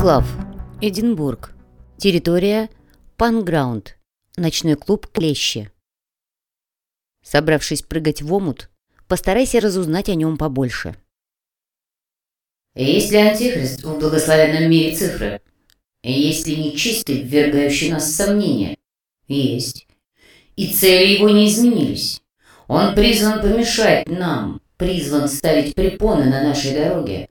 Анклав. Эдинбург. Территория Панграунд. Ночной клуб Клещи. Собравшись прыгать в омут, постарайся разузнать о нем побольше. Есть ли антихрист в благословенном мире цифры? Есть ли нечистый, ввергающий нас в сомнения? Есть. И цели его не изменились. Он призван помешать нам, призван ставить препоны на нашей дороге.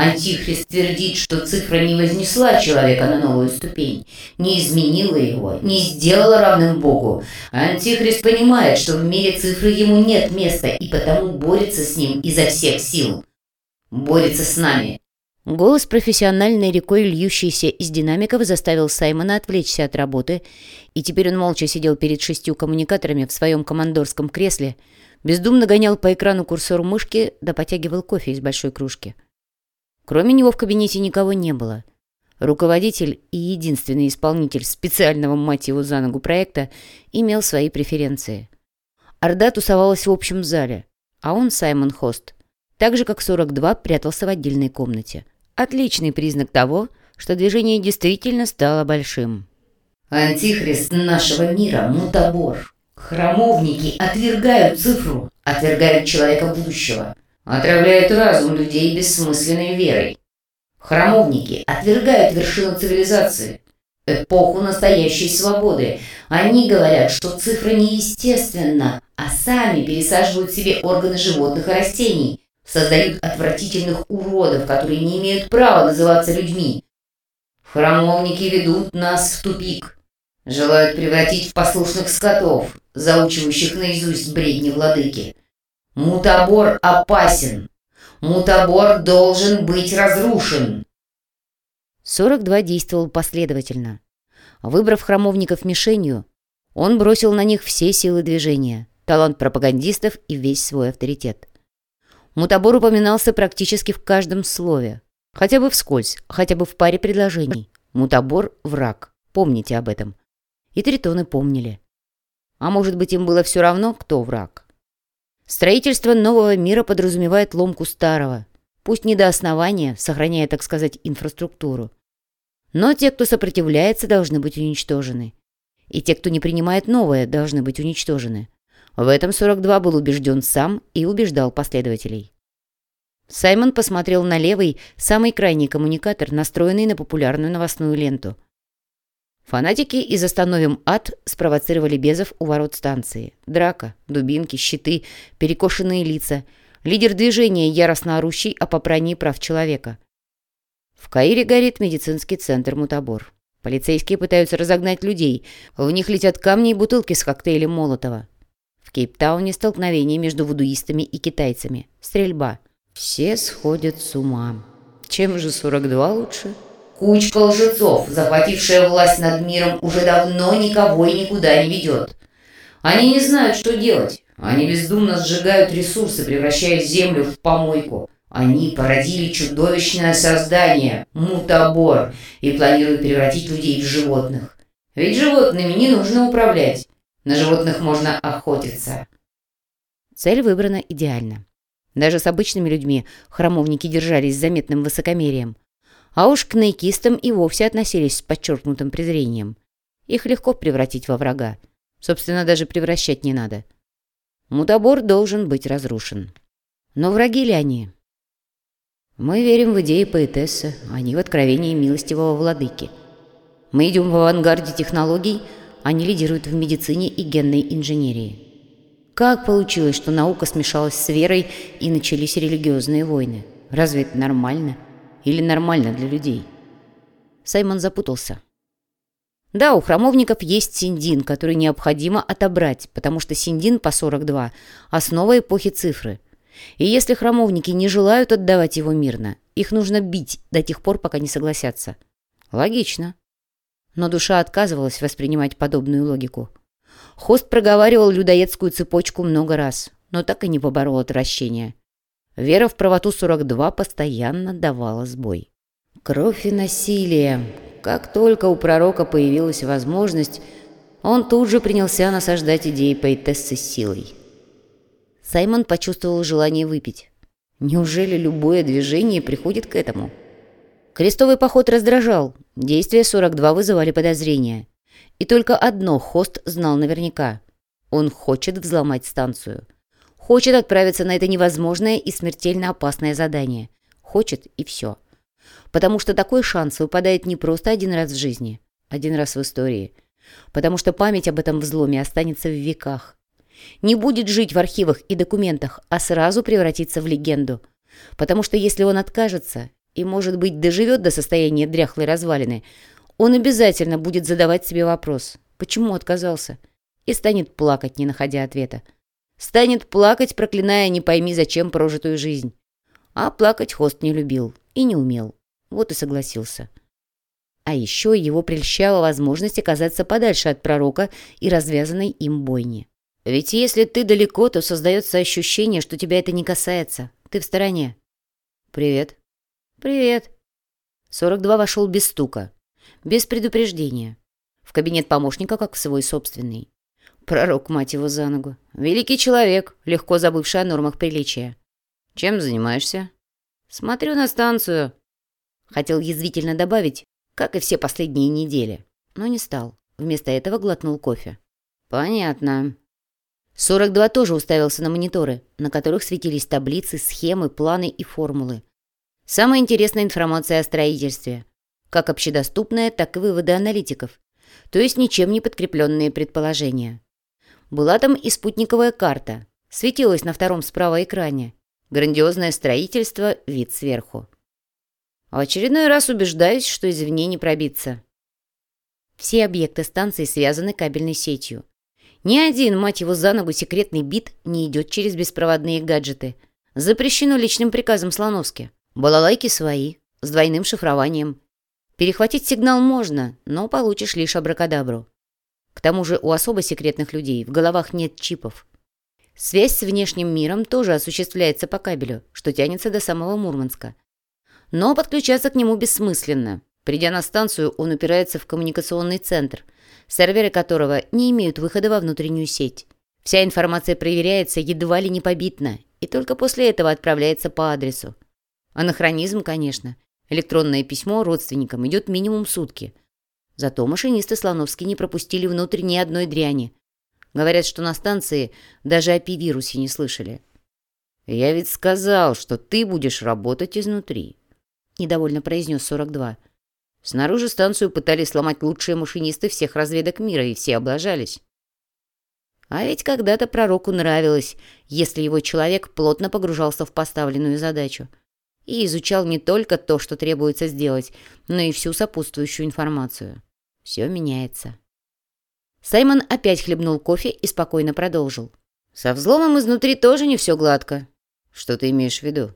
Антихрист твердит, что цифра не вознесла человека на новую ступень, не изменила его, не сделала равным Богу. Антихрист понимает, что в мире цифры ему нет места и потому борется с ним изо всех сил. Борется с нами. Голос профессиональной рекой, льющийся из динамиков, заставил Саймона отвлечься от работы, и теперь он молча сидел перед шестью коммуникаторами в своем командорском кресле, бездумно гонял по экрану курсор мышки да потягивал кофе из большой кружки. Кроме него в кабинете никого не было. Руководитель и единственный исполнитель специального, мать за ногу проекта имел свои преференции. Орда тусовалась в общем зале, а он, Саймон Хост, так же, как 42, прятался в отдельной комнате. Отличный признак того, что движение действительно стало большим. Антихрист нашего мира – мутабор. Храмовники отвергают цифру, отвергают человека будущего – отравляют разум людей бессмысленной верой. Храмовники отвергают вершину цивилизации, эпоху настоящей свободы. Они говорят, что цифра неестественна, а сами пересаживают себе органы животных и растений, создают отвратительных уродов, которые не имеют права называться людьми. Храмовники ведут нас в тупик, желают превратить в послушных скотов, заучивающих наизусть бредни владыки. Мутабор опасен. Мутабор должен быть разрушен. 42 действовал последовательно. Выбрав храмовников мишенью, он бросил на них все силы движения, талант пропагандистов и весь свой авторитет. Мутабор упоминался практически в каждом слове, хотя бы вскользь, хотя бы в паре предложений. Мутабор – враг, помните об этом. И тритоны помнили. А может быть, им было все равно, кто враг? Строительство нового мира подразумевает ломку старого, пусть не до основания, сохраняя, так сказать, инфраструктуру. Но те, кто сопротивляется, должны быть уничтожены. И те, кто не принимает новое, должны быть уничтожены. В этом 42 был убежден сам и убеждал последователей. Саймон посмотрел на левый, самый крайний коммуникатор, настроенный на популярную новостную ленту – Фанатики из «Остановим ад» спровоцировали Безов у ворот станции. Драка, дубинки, щиты, перекошенные лица. Лидер движения, яростно орущий о попрании прав человека. В Каире горит медицинский центр «Мутабор». Полицейские пытаются разогнать людей. В них летят камни и бутылки с коктейлем Молотова. В Кейптауне столкновение между вудуистами и китайцами. Стрельба. Все сходят с ума. Чем же 42 лучше? Кучка лжецов, захватившая власть над миром, уже давно никого и никуда не ведет. Они не знают, что делать. Они бездумно сжигают ресурсы, превращая землю в помойку. Они породили чудовищное создание – мутабор, и планируют превратить людей в животных. Ведь животными не нужно управлять. На животных можно охотиться. Цель выбрана идеально. Даже с обычными людьми храмовники держались с заметным высокомерием. А уж к наикистам и вовсе относились с подчеркнутым презрением. Их легко превратить во врага. Собственно, даже превращать не надо. Мутабор должен быть разрушен. Но враги ли они? Мы верим в идеи поэтессы, они в откровении милостивого владыки. Мы идем в авангарде технологий, они лидируют в медицине и генной инженерии. Как получилось, что наука смешалась с верой и начались религиозные войны? Разве это нормально? Или нормально для людей? Саймон запутался. Да, у храмовников есть синдин, который необходимо отобрать, потому что синдин по 42 – основа эпохи цифры. И если храмовники не желают отдавать его мирно, их нужно бить до тех пор, пока не согласятся. Логично. Но душа отказывалась воспринимать подобную логику. Хост проговаривал людоедскую цепочку много раз, но так и не поборол отвращения. Вера в правоту 42 постоянно давала сбой. Кровь и насилие. Как только у пророка появилась возможность, он тут же принялся насаждать идеи поэтессы силой. Саймон почувствовал желание выпить. Неужели любое движение приходит к этому? Крестовый поход раздражал, действия 42 вызывали подозрения. И только одно Хост знал наверняка. Он хочет взломать станцию. Хочет отправиться на это невозможное и смертельно опасное задание. Хочет и все. Потому что такой шанс выпадает не просто один раз в жизни, один раз в истории. Потому что память об этом взломе останется в веках. Не будет жить в архивах и документах, а сразу превратится в легенду. Потому что если он откажется и, может быть, доживет до состояния дряхлой развалины, он обязательно будет задавать себе вопрос, почему отказался, и станет плакать, не находя ответа. Станет плакать, проклиная не пойми зачем прожитую жизнь. А плакать Хост не любил и не умел. Вот и согласился. А еще его прельщала возможность оказаться подальше от пророка и развязанной им бойни. Ведь если ты далеко, то создается ощущение, что тебя это не касается. Ты в стороне. «Привет». «Привет». 42 вошел без стука, без предупреждения. В кабинет помощника, как в свой собственный. Пророк, мать его, за ногу. Великий человек, легко забывший о нормах приличия. «Чем занимаешься?» «Смотрю на станцию». Хотел язвительно добавить, как и все последние недели, но не стал. Вместо этого глотнул кофе. «Понятно». 42 тоже уставился на мониторы, на которых светились таблицы, схемы, планы и формулы. Самая интересная информация о строительстве. Как общедоступная, так и выводы аналитиков. То есть ничем не подкрепленные предположения. Была там и спутниковая карта. Светилась на втором справа экране. Грандиозное строительство, вид сверху. В очередной раз убеждаюсь, что извне не пробиться. Все объекты станции связаны кабельной сетью. Ни один, мать его, за ногу секретный бит не идет через беспроводные гаджеты. Запрещено личным приказом Слоновски. Балалайки свои, с двойным шифрованием. Перехватить сигнал можно, но получишь лишь абракадабру. К тому же у особо секретных людей в головах нет чипов. Связь с внешним миром тоже осуществляется по кабелю, что тянется до самого Мурманска. Но подключаться к нему бессмысленно. Придя на станцию, он упирается в коммуникационный центр, серверы которого не имеют выхода во внутреннюю сеть. Вся информация проверяется едва ли не побитно, и только после этого отправляется по адресу. Анахронизм, конечно. Электронное письмо родственникам идет минимум сутки. Зато машинисты Слоновски не пропустили внутрь ни одной дряни, Говорят, что на станции даже о пи-вирусе не слышали. «Я ведь сказал, что ты будешь работать изнутри», — недовольно произнес 42. Снаружи станцию пытались сломать лучшие машинисты всех разведок мира, и все облажались. А ведь когда-то пророку нравилось, если его человек плотно погружался в поставленную задачу и изучал не только то, что требуется сделать, но и всю сопутствующую информацию. Все меняется. Саймон опять хлебнул кофе и спокойно продолжил. «Со взломом изнутри тоже не все гладко». «Что ты имеешь в виду?»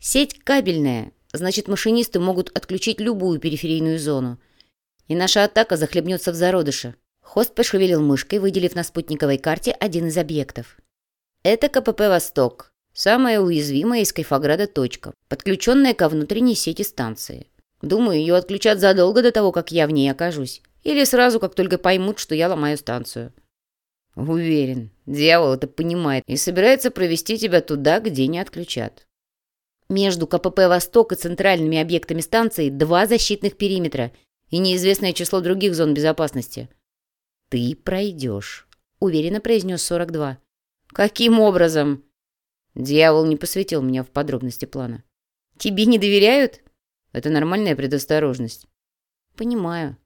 «Сеть кабельная, значит, машинисты могут отключить любую периферийную зону. И наша атака захлебнется в зародыше». Хост пошевелил мышкой, выделив на спутниковой карте один из объектов. «Это КПП «Восток», самая уязвимая из Кайфограда точка, подключенная ко внутренней сети станции. Думаю, ее отключат задолго до того, как я в ней окажусь. Или сразу, как только поймут, что я ломаю станцию. Уверен, дьявол это понимает и собирается провести тебя туда, где не отключат. Между КПП «Восток» и центральными объектами станции два защитных периметра и неизвестное число других зон безопасности. «Ты пройдешь», — уверенно произнес 42. «Каким образом?» Дьявол не посвятил меня в подробности плана. «Тебе не доверяют?» «Это нормальная предосторожность». «Понимаю.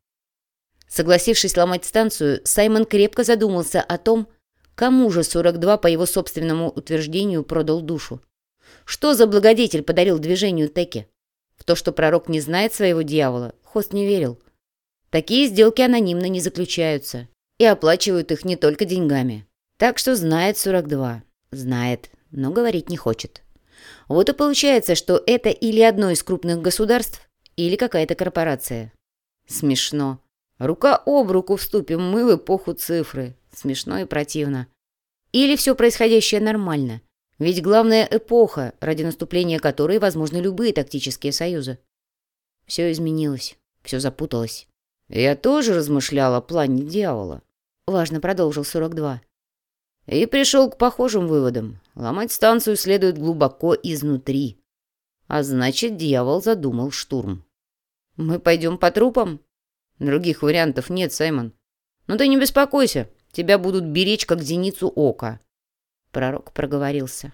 Согласившись сломать станцию, Саймон крепко задумался о том, кому же 42 по его собственному утверждению продал душу. Что за благодетель подарил движению Теки? В то, что пророк не знает своего дьявола, Хост не верил. Такие сделки анонимно не заключаются и оплачивают их не только деньгами. Так что знает 42. Знает, но говорить не хочет. Вот и получается, что это или одно из крупных государств, или какая-то корпорация. Смешно. Рука об руку вступим мы в эпоху цифры. Смешно и противно. Или все происходящее нормально. Ведь главная эпоха, ради наступления которой возможны любые тактические союзы. Все изменилось, все запуталось. Я тоже размышлял о плане дьявола. Важно продолжил 42. И пришел к похожим выводам. Ломать станцию следует глубоко изнутри. А значит, дьявол задумал штурм. «Мы пойдем по трупам?» «Других вариантов нет, Саймон. Но ты не беспокойся, тебя будут беречь, как зеницу ока». Пророк проговорился.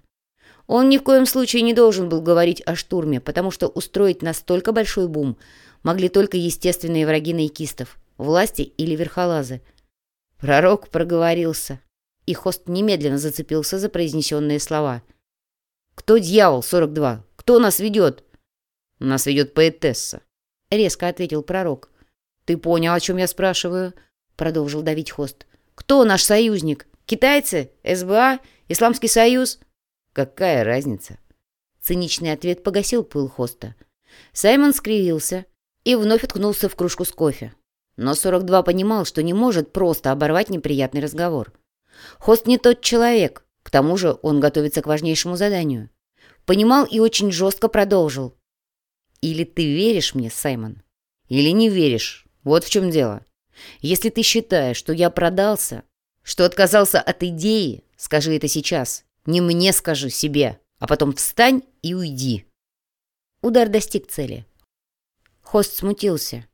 Он ни в коем случае не должен был говорить о штурме, потому что устроить настолько большой бум могли только естественные враги наикистов, власти или верхолазы. Пророк проговорился, и Хост немедленно зацепился за произнесенные слова. «Кто дьявол, 42? Кто нас ведет?» «Нас ведет поэтесса», — резко ответил пророк. «Ты понял, о чем я спрашиваю?» — продолжил давить Хост. «Кто наш союзник? Китайцы? СБА? Исламский союз?» «Какая разница?» Циничный ответ погасил пыл Хоста. Саймон скривился и вновь уткнулся в кружку с кофе. Но 42 понимал, что не может просто оборвать неприятный разговор. Хост не тот человек, к тому же он готовится к важнейшему заданию. Понимал и очень жестко продолжил. «Или ты веришь мне, Саймон, или не веришь. Вот в чем дело. Если ты считаешь, что я продался, что отказался от идеи, скажи это сейчас. Не мне скажи, себе. А потом встань и уйди». Удар достиг цели. Хост смутился.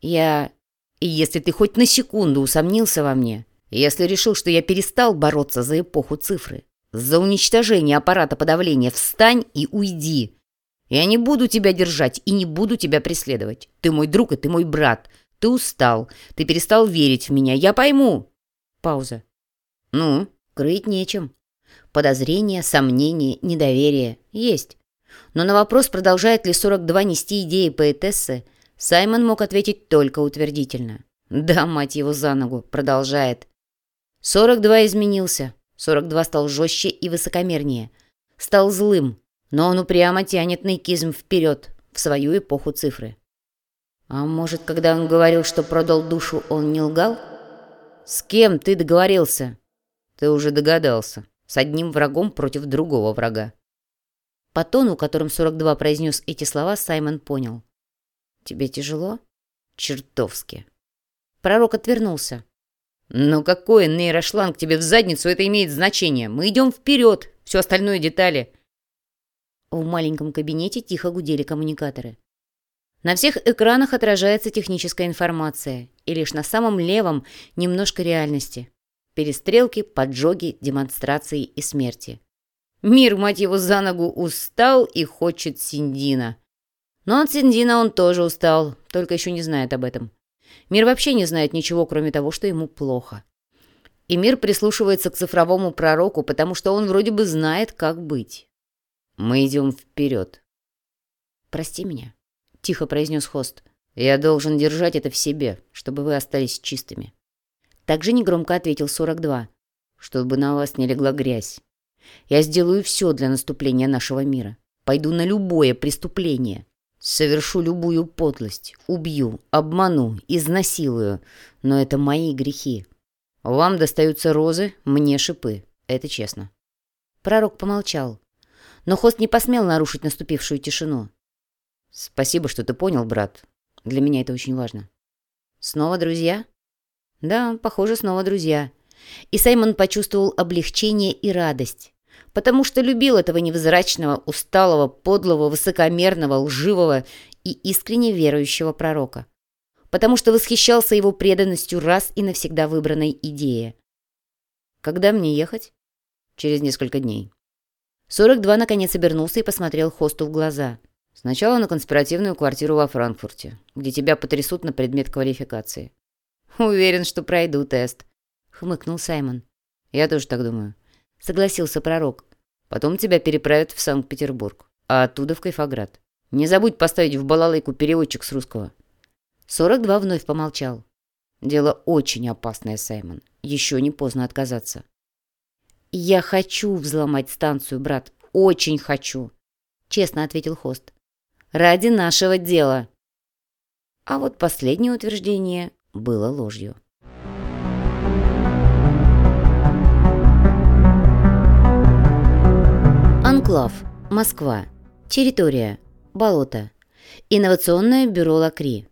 «Я... И если ты хоть на секунду усомнился во мне, если решил, что я перестал бороться за эпоху цифры, за уничтожение аппарата подавления, встань и уйди. Я не буду тебя держать и не буду тебя преследовать. Ты мой друг и ты мой брат. Ты устал. Ты перестал верить в меня. Я пойму. Пауза. Ну, крыть нечем. Подозрения, сомнения, недоверие есть. Но на вопрос, продолжает ли 42 нести идеи поэтессы, Саймон мог ответить только утвердительно. Да, мать его за ногу, продолжает. 42 изменился. 42 стал жестче и высокомернее. Стал злым, но он упрямо тянет наикизм вперед, в свою эпоху цифры. А может, когда он говорил, что продал душу, он не лгал? С кем ты договорился? Ты уже догадался. С одним врагом против другого врага. По тону, которым 42 произнес эти слова, Саймон понял. «Тебе тяжело?» «Чертовски». Пророк отвернулся. «Ну какой нейрошланг тебе в задницу, это имеет значение. Мы идем вперед, все остальное детали». В маленьком кабинете тихо гудели коммуникаторы. На всех экранах отражается техническая информация, и лишь на самом левом немножко реальности. Перестрелки, поджоги, демонстрации и смерти. Мир, мать его, за ногу устал и хочет Синдина. Но от Синдина он тоже устал, только еще не знает об этом. Мир вообще не знает ничего, кроме того, что ему плохо. И мир прислушивается к цифровому пророку, потому что он вроде бы знает, как быть. Мы идем вперед. «Прости меня», — тихо произнес хост. «Я должен держать это в себе, чтобы вы остались чистыми». Также негромко ответил 42. «Чтобы на вас не легла грязь. Я сделаю все для наступления нашего мира. Пойду на любое преступление. Совершу любую подлость, убью, обману, изнасилую, но это мои грехи. Вам достаются розы, мне шипы. Это честно. Пророк помолчал, но хост не посмел нарушить наступившую тишину. Спасибо, что ты понял, брат. Для меня это очень важно. Снова друзья? Да, похоже, снова друзья. И Саймон почувствовал облегчение и радость потому что любил этого невзрачного, усталого, подлого, высокомерного, лживого и искренне верующего пророка, потому что восхищался его преданностью раз и навсегда выбранной идее. «Когда мне ехать?» «Через несколько дней». 42 наконец обернулся и посмотрел Хосту в глаза. «Сначала на конспиративную квартиру во Франкфурте, где тебя потрясут на предмет квалификации». «Уверен, что пройду тест», — хмыкнул Саймон. «Я тоже так думаю», — согласился пророк. Потом тебя переправят в Санкт-Петербург, а оттуда в Кайфоград. Не забудь поставить в балалайку переводчик с русского». 42 вновь помолчал. «Дело очень опасное, Саймон. Еще не поздно отказаться». «Я хочу взломать станцию, брат. Очень хочу», — честно ответил Хост. «Ради нашего дела». А вот последнее утверждение было ложью. Анклав. Москва. Территория. Болото. Инновационное бюро Лакри.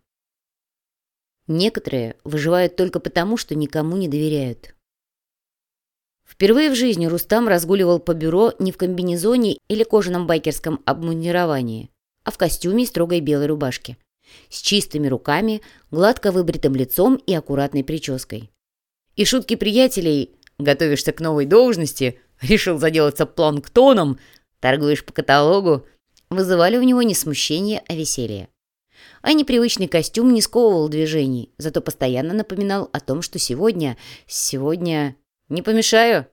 Некоторые выживают только потому, что никому не доверяют. Впервые в жизни Рустам разгуливал по бюро не в комбинезоне или кожаном байкерском обмундировании, а в костюме и строгой белой рубашке. С чистыми руками, гладко выбритым лицом и аккуратной прической. И шутки приятелей «Готовишься к новой должности», «Решил заделаться планктоном», «Торгуешь по каталогу» вызывали у него не смущение, а веселье. А непривычный костюм не сковывал движений, зато постоянно напоминал о том, что сегодня... Сегодня... Не помешаю?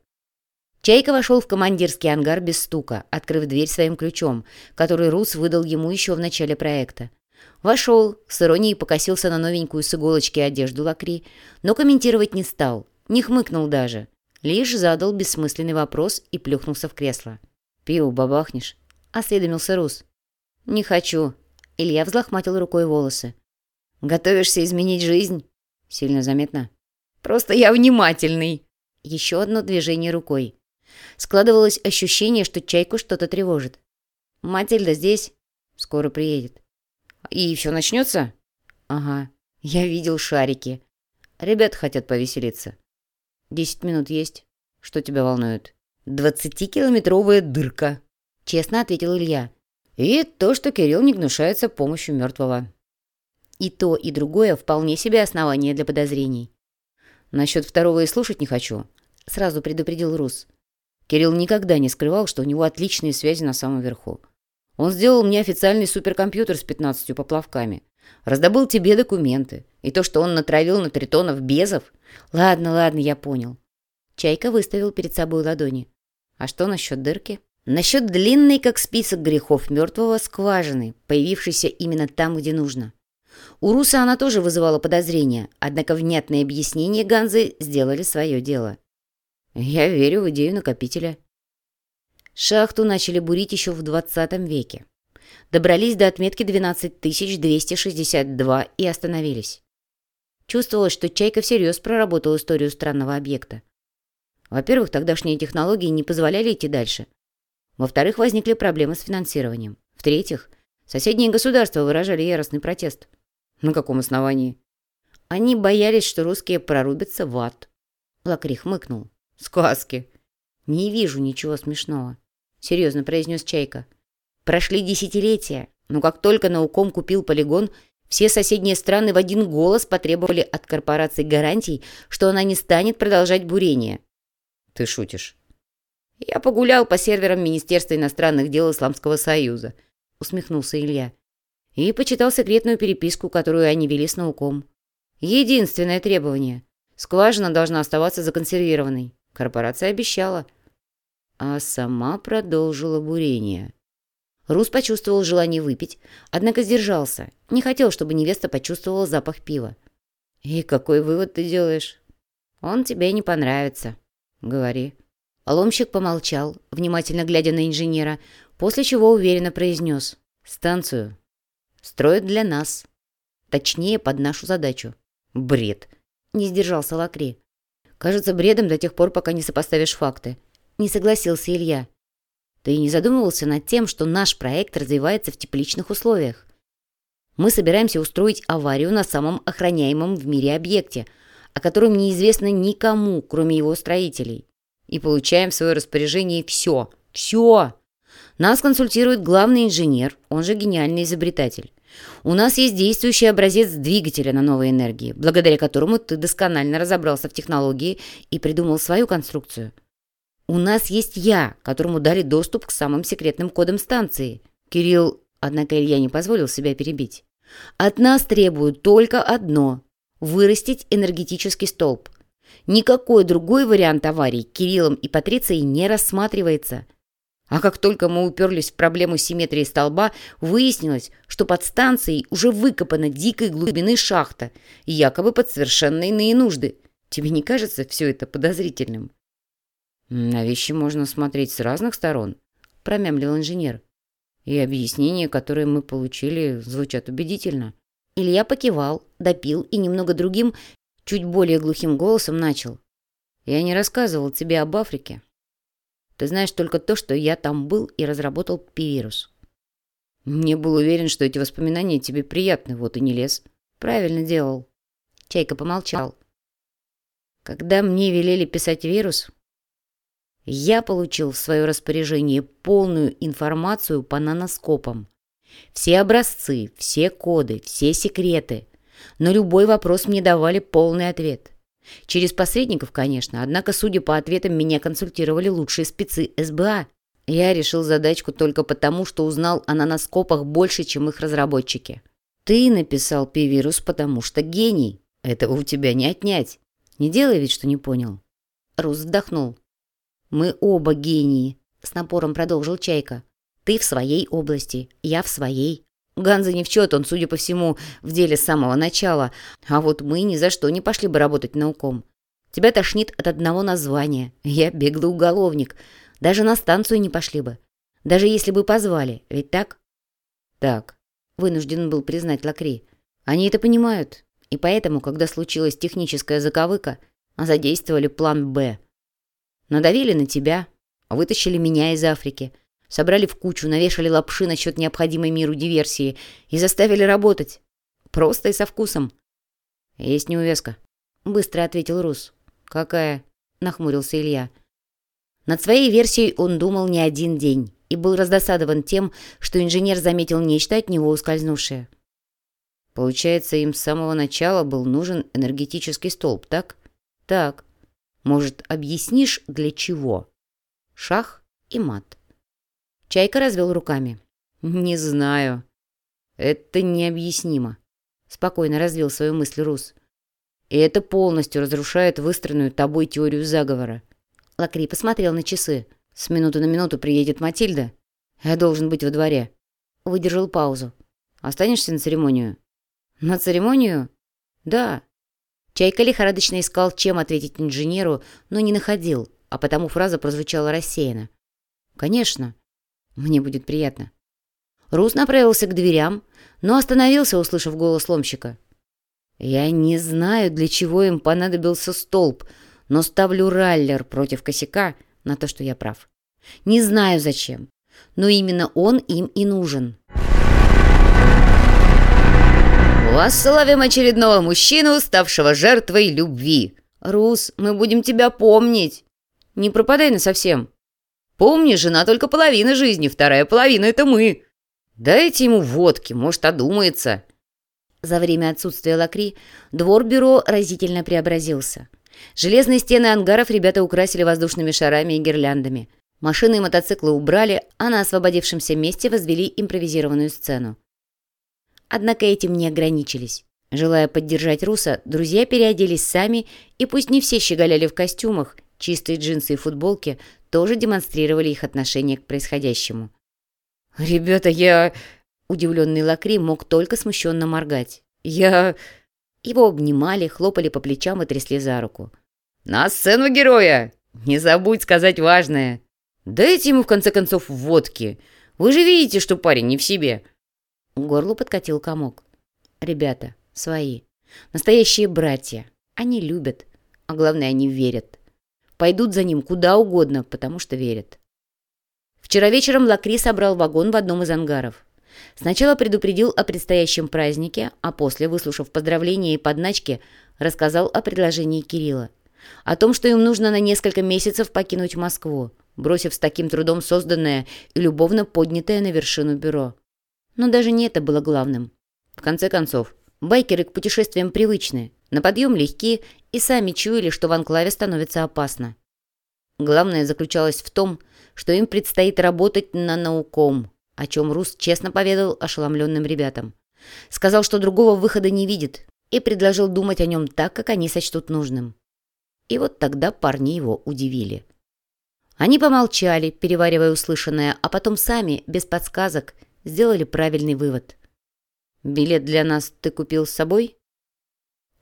Чайка вошел в командирский ангар без стука, открыв дверь своим ключом, который Рус выдал ему еще в начале проекта. Вошел, с иронией покосился на новенькую с иголочки одежду Лакри, но комментировать не стал, не хмыкнул даже. Лишь задал бессмысленный вопрос и плюхнулся в кресло. «Пиво бабахнешь?» — осведомился Рус. «Не хочу». Илья взлохматил рукой волосы. «Готовишься изменить жизнь?» «Сильно заметно?» «Просто я внимательный!» Еще одно движение рукой. Складывалось ощущение, что чайку что-то тревожит. «Матильда здесь?» «Скоро приедет». «И все начнется?» «Ага. Я видел шарики. Ребята хотят повеселиться». «Десять минут есть. Что тебя волнует?» «Двадцатикилометровая дырка», — честно ответил Илья. «И то, что Кирилл не гнушается помощью мертвого». И то, и другое вполне себе основание для подозрений. «Насчет второго и слушать не хочу», — сразу предупредил Рус. Кирилл никогда не скрывал, что у него отличные связи на самом верху. Он сделал мне официальный суперкомпьютер с 15 поплавками. Раздобыл тебе документы. И то, что он натравил на тритонов безов. Ладно, ладно, я понял. Чайка выставил перед собой ладони. А что насчет дырки? Насчет длинной, как список грехов мертвого, скважины, появившейся именно там, где нужно. У Руса она тоже вызывала подозрения, однако внятные объяснения Ганзы сделали свое дело. Я верю в идею накопителя. Шахту начали бурить еще в 20 веке. Добрались до отметки 12262 и остановились. Чувствовалось, что Чайка всерьез проработал историю странного объекта. Во-первых, тогдашние технологии не позволяли идти дальше. Во-вторых, возникли проблемы с финансированием. В-третьих, соседние государства выражали яростный протест. На каком основании? Они боялись, что русские прорубятся в ад. Лакри хмыкнул. «Сказки!» «Не вижу ничего смешного», — серьезно произнес Чайка. «Прошли десятилетия, но как только науком купил полигон, все соседние страны в один голос потребовали от корпорации гарантий, что она не станет продолжать бурение». «Ты шутишь?» «Я погулял по серверам Министерства иностранных дел Исламского Союза», — усмехнулся Илья. «И почитал секретную переписку, которую они вели с науком. Единственное требование — скважина должна оставаться законсервированной. Корпорация обещала. А сама продолжила бурение. Рус почувствовал желание выпить, однако сдержался. Не хотел, чтобы невеста почувствовала запах пива. «И какой вывод ты делаешь?» «Он тебе не понравится». «Говори». Ломщик помолчал, внимательно глядя на инженера, после чего уверенно произнес. «Станцию. Строят для нас. Точнее, под нашу задачу». «Бред!» — не сдержался Лакри. Кажется бредом до тех пор, пока не сопоставишь факты. Не согласился Илья. Ты не задумывался над тем, что наш проект развивается в тепличных условиях? Мы собираемся устроить аварию на самом охраняемом в мире объекте, о котором неизвестно никому, кроме его строителей. И получаем в свое распоряжение все. Все! Нас консультирует главный инженер, он же гениальный изобретатель. У нас есть действующий образец двигателя на новой энергии, благодаря которому ты досконально разобрался в технологии и придумал свою конструкцию. У нас есть я, которому дали доступ к самым секретным кодам станции. Кирилл, однако Илья не позволил себя перебить. От нас требуют только одно – вырастить энергетический столб. Никакой другой вариант аварий Кириллом и Патрицией не рассматривается – а как только мы уперлись в проблему симметрии столба, выяснилось, что под станцией уже выкопана дикой глубины шахта, якобы под совершенно иные нужды. Тебе не кажется все это подозрительным? На вещи можно смотреть с разных сторон, промямлил инженер. И объяснения, которые мы получили, звучат убедительно. Илья покивал, допил и немного другим, чуть более глухим голосом начал. Я не рассказывал тебе об Африке, ты знаешь только то, что я там был и разработал пи-вирус. Не был уверен, что эти воспоминания тебе приятны, вот и не лез. Правильно делал. Чайка помолчал. Когда мне велели писать вирус, я получил в свое распоряжение полную информацию по наноскопам. Все образцы, все коды, все секреты. На любой вопрос мне давали полный ответ. Через посредников, конечно, однако, судя по ответам, меня консультировали лучшие спецы СБА. Я решил задачку только потому, что узнал о наноскопах больше, чем их разработчики. Ты написал Пивирус, потому что гений. Этого у тебя не отнять. Не делай вид, что не понял. Рус вздохнул. Мы оба гении, с напором продолжил Чайка. Ты в своей области, я в своей. Ганза не в счет, он, судя по всему, в деле с самого начала. А вот мы ни за что не пошли бы работать науком. Тебя тошнит от одного названия. Я беглый уголовник. Даже на станцию не пошли бы. Даже если бы позвали. Ведь так? Так. Вынужден был признать Лакри. Они это понимают. И поэтому, когда случилась техническая заковыка, задействовали план «Б». Надавили на тебя, вытащили меня из Африки, собрали в кучу, навешали лапши насчет необходимой миру диверсии и заставили работать. Просто и со вкусом. «Есть неувязка», — быстро ответил Рус. «Какая?» — нахмурился Илья. Над своей версией он думал не один день и был раздосадован тем, что инженер заметил нечто от него ускользнувшее. Получается, им с самого начала был нужен энергетический столб, так? Так. Может, объяснишь, для чего? Шах и мат. Чайка развел руками. «Не знаю. Это необъяснимо», — спокойно развил свою мысль Рус. «И это полностью разрушает выстроенную тобой теорию заговора». Лакри посмотрел на часы. «С минуты на минуту приедет Матильда. Я должен быть во дворе». Выдержал паузу. «Останешься на церемонию?» «На церемонию?» «Да». Чайка лихорадочно искал, чем ответить инженеру, но не находил, а потому фраза прозвучала рассеянно. «Конечно». Мне будет приятно. Рус направился к дверям, но остановился, услышав голос ломщика. «Я не знаю, для чего им понадобился столб, но ставлю раллер против косяка на то, что я прав. Не знаю зачем, но именно он им и нужен». «Вас ловим очередного мужчину, ставшего жертвой любви!» «Рус, мы будем тебя помнить!» «Не пропадай насовсем!» Помни, жена только половина жизни, вторая половина — это мы. Дайте ему водки, может, одумается». За время отсутствия Лакри двор бюро разительно преобразился. Железные стены ангаров ребята украсили воздушными шарами и гирляндами. Машины и мотоциклы убрали, а на освободившемся месте возвели импровизированную сцену. Однако этим не ограничились. Желая поддержать Руса, друзья переоделись сами, и пусть не все щеголяли в костюмах, чистые джинсы и футболки тоже демонстрировали их отношение к происходящему. «Ребята, я...» Удивленный Лакри мог только смущенно моргать. «Я...» Его обнимали, хлопали по плечам и трясли за руку. «На сцену героя! Не забудь сказать важное! Дайте ему, в конце концов, водки! Вы же видите, что парень не в себе!» Горлу подкатил комок. «Ребята, свои. Настоящие братья. Они любят, а главное, они верят. Пойдут за ним куда угодно, потому что верят. Вчера вечером Лакри собрал вагон в одном из ангаров. Сначала предупредил о предстоящем празднике, а после, выслушав поздравления и подначки, рассказал о предложении Кирилла. О том, что им нужно на несколько месяцев покинуть Москву, бросив с таким трудом созданное и любовно поднятое на вершину бюро. Но даже не это было главным. В конце концов, байкеры к путешествиям привычны, на подъем легки и сами чуяли, что в анклаве становится опасно. Главное заключалось в том, что им предстоит работать на науком, о чем Рус честно поведал ошеломленным ребятам. Сказал, что другого выхода не видит, и предложил думать о нем так, как они сочтут нужным. И вот тогда парни его удивили. Они помолчали, переваривая услышанное, а потом сами, без подсказок, сделали правильный вывод. «Билет для нас ты купил с собой?»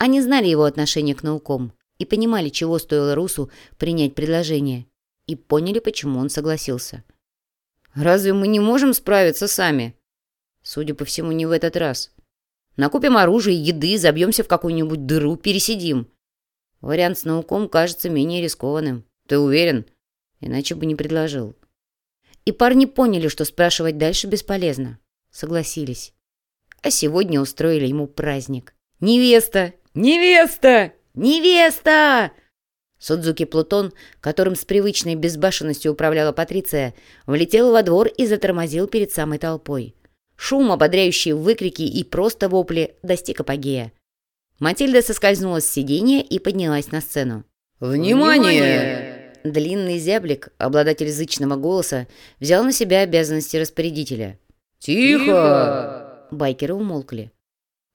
Они знали его отношение к наукам и понимали, чего стоило Русу принять предложение, и поняли, почему он согласился. «Разве мы не можем справиться сами?» «Судя по всему, не в этот раз. Накупим оружие, еды, забьемся в какую-нибудь дыру, пересидим. Вариант с науком кажется менее рискованным. Ты уверен? Иначе бы не предложил». И парни поняли, что спрашивать дальше бесполезно. Согласились. А сегодня устроили ему праздник. Невеста «Невеста! Невеста!» Судзуки Плутон, которым с привычной безбашенностью управляла Патриция, влетел во двор и затормозил перед самой толпой. Шум, ободряющие выкрики и просто вопли достиг апогея. Матильда соскользнула с сиденья и поднялась на сцену. «Внимание!» Длинный зяблик, обладатель зычного голоса, взял на себя обязанности распорядителя. «Тихо!» Байкеры умолкли.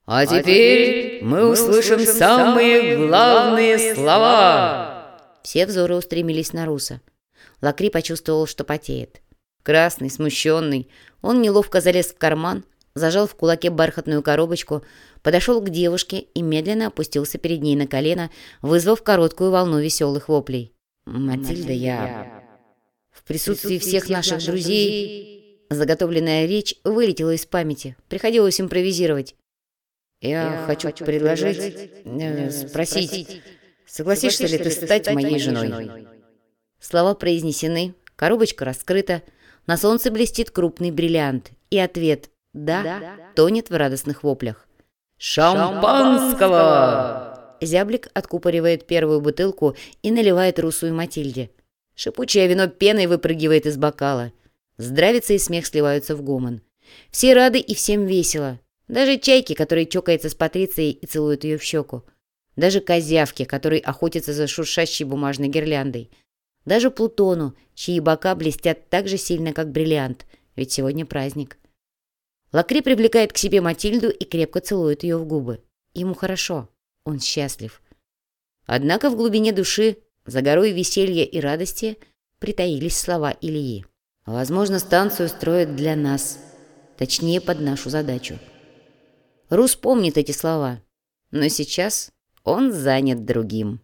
«А теперь мы услышим самые главные слова!» Все взоры устремились на Руса. Лакри почувствовал, что потеет. Красный, смущенный, он неловко залез в карман, зажал в кулаке бархатную коробочку, подошел к девушке и медленно опустился перед ней на колено, вызвав короткую волну веселых воплей. «Матильда, я...» В присутствии всех наших друзей заготовленная речь вылетела из памяти. Приходилось импровизировать. «Я хочу предложить... Э, спросить, согласишься ли ты стать моей женой?» Слова произнесены, коробочка раскрыта, на солнце блестит крупный бриллиант, и ответ «да» тонет в радостных воплях. «Шампанского!» Зяблик откупоривает первую бутылку и наливает Русу и Матильде. Шипучее вино пеной выпрыгивает из бокала. Здравица и смех сливаются в гомон. Все рады и всем весело. Даже чайки, который чокается с Патрицией и целует ее в щеку. Даже козявки, который охотится за шуршащей бумажной гирляндой. Даже Плутону, чьи бока блестят так же сильно, как бриллиант, ведь сегодня праздник. Лакри привлекает к себе Матильду и крепко целует ее в губы. Ему хорошо, он счастлив. Однако в глубине души, за горой веселья и радости, притаились слова Ильи. Возможно, станцию строят для нас, точнее, под нашу задачу. Рус помнит эти слова, но сейчас он занят другим.